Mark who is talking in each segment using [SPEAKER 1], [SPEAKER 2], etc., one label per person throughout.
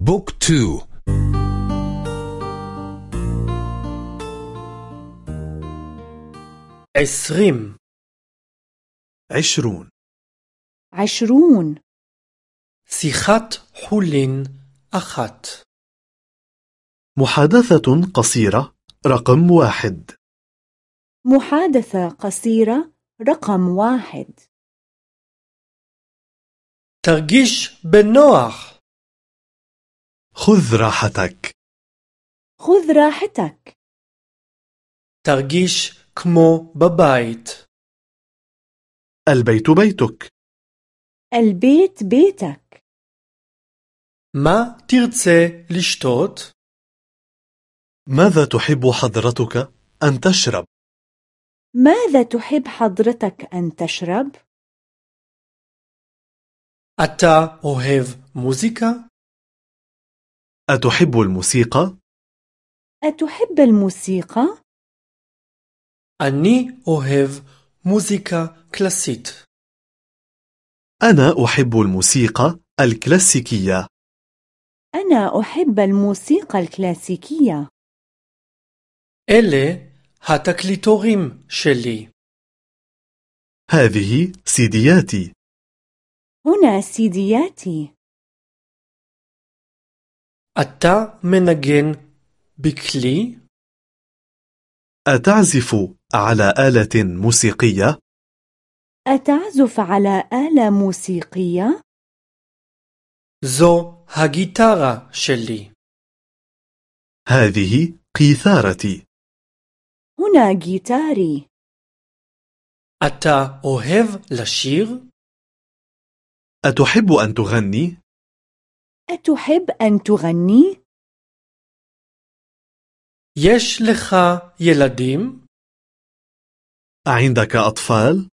[SPEAKER 1] بوك تو.
[SPEAKER 2] عشرين.
[SPEAKER 3] عشرون.
[SPEAKER 4] عشرون.
[SPEAKER 2] سيخات حل أخات
[SPEAKER 3] محادثة قصيرة رقم واحد.
[SPEAKER 4] محادثة قصيرة رقم واحد.
[SPEAKER 2] ترجيش بالنوح
[SPEAKER 3] خذ راحتك
[SPEAKER 4] خذ راحتك
[SPEAKER 2] ترجيش كمو ببيت
[SPEAKER 3] البيت بيتك
[SPEAKER 4] البيت بيتك
[SPEAKER 2] ما ترצה لشتوت؟
[SPEAKER 3] ماذا تحب حضرتك أن تشرب؟
[SPEAKER 4] ماذا تحب حضرتك أن تشرب؟
[SPEAKER 2] أتا أوهيف موسيقى؟
[SPEAKER 3] أتحب الموسيقى؟
[SPEAKER 4] أتحب الموسيقى؟
[SPEAKER 2] אני אוהב מוזיקה קלאסית.
[SPEAKER 3] أنا أحب الموسيقى الكلاسيكية
[SPEAKER 4] أنا أحب الموسيقى الكلاسيكية
[SPEAKER 2] אלה התקליטורים שלי.
[SPEAKER 3] هذه سيدياتي
[SPEAKER 4] هنا سيدياتي
[SPEAKER 2] אתה מנגן בכלי?
[SPEAKER 3] أتعزف على آلة موسيقية؟
[SPEAKER 4] أتعزف على آلة موسيقية؟
[SPEAKER 2] זו הגיטרה שלי.
[SPEAKER 3] هذه قيثارتي
[SPEAKER 4] هنا جيتاري
[SPEAKER 2] אתה אוהב לשיר?
[SPEAKER 3] أتحب أن تغني؟
[SPEAKER 4] أتحب أن تغني؟
[SPEAKER 2] יש לך ילדים?
[SPEAKER 3] أعندك أطفال؟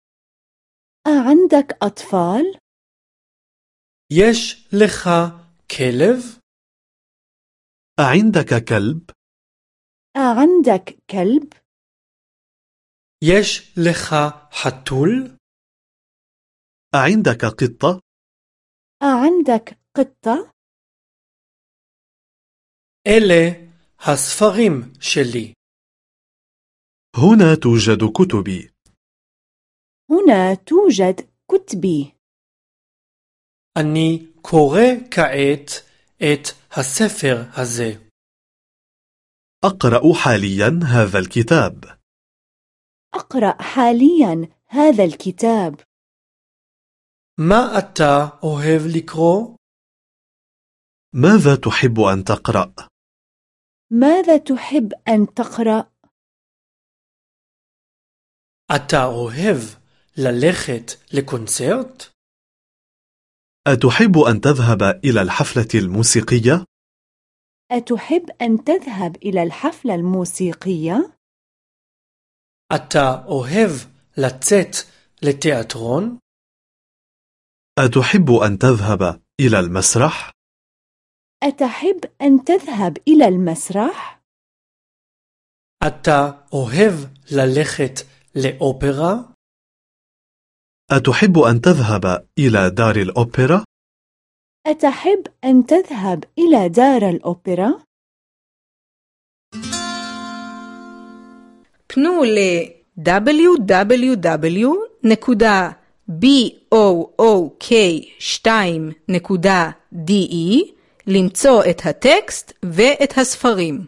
[SPEAKER 4] أعندك أطفال؟
[SPEAKER 2] יש לך כלב?
[SPEAKER 3] أعندك كلب؟
[SPEAKER 4] أعندك كلب؟
[SPEAKER 2] יש לך חתול?
[SPEAKER 3] أعندك قطة؟
[SPEAKER 4] أعندك قطة؟
[SPEAKER 2] אלה הספרים שלי.
[SPEAKER 3] هنا توجد كتبي
[SPEAKER 4] هنا توجد كتبي
[SPEAKER 2] אני קורא כעת את הספר הזה.
[SPEAKER 3] أقرأ حاليا هذا الكتاب
[SPEAKER 4] أقرأ حاليا هذا الكتاب
[SPEAKER 2] מה אתה אוהב לקרוא?
[SPEAKER 3] ماذا تحب أن تقرأ؟
[SPEAKER 4] ماذا تحب أن تقرأ؟
[SPEAKER 2] אתה אוהב ללכת לקונצרט?
[SPEAKER 3] أتحب أن تذهب إلى الحفلة الموسيقية؟
[SPEAKER 4] أتحب أن تذهب إلى الحفلة الموسيقية؟
[SPEAKER 2] אתה אוהב לצאת לתיאטרון?
[SPEAKER 3] أتحب أن تذهب إلى المسرح؟
[SPEAKER 4] أتحب أن تذهب إلى المسرح؟
[SPEAKER 2] אתה אוהב ללכת לאופרה?
[SPEAKER 3] أتحب أن تذهب إلى دار الأوبرا؟
[SPEAKER 4] أتحب أن تذهب إلى دار الأوبرا؟
[SPEAKER 5] פנו ל-www.book2.de למצוא את הטקסט ואת הספרים.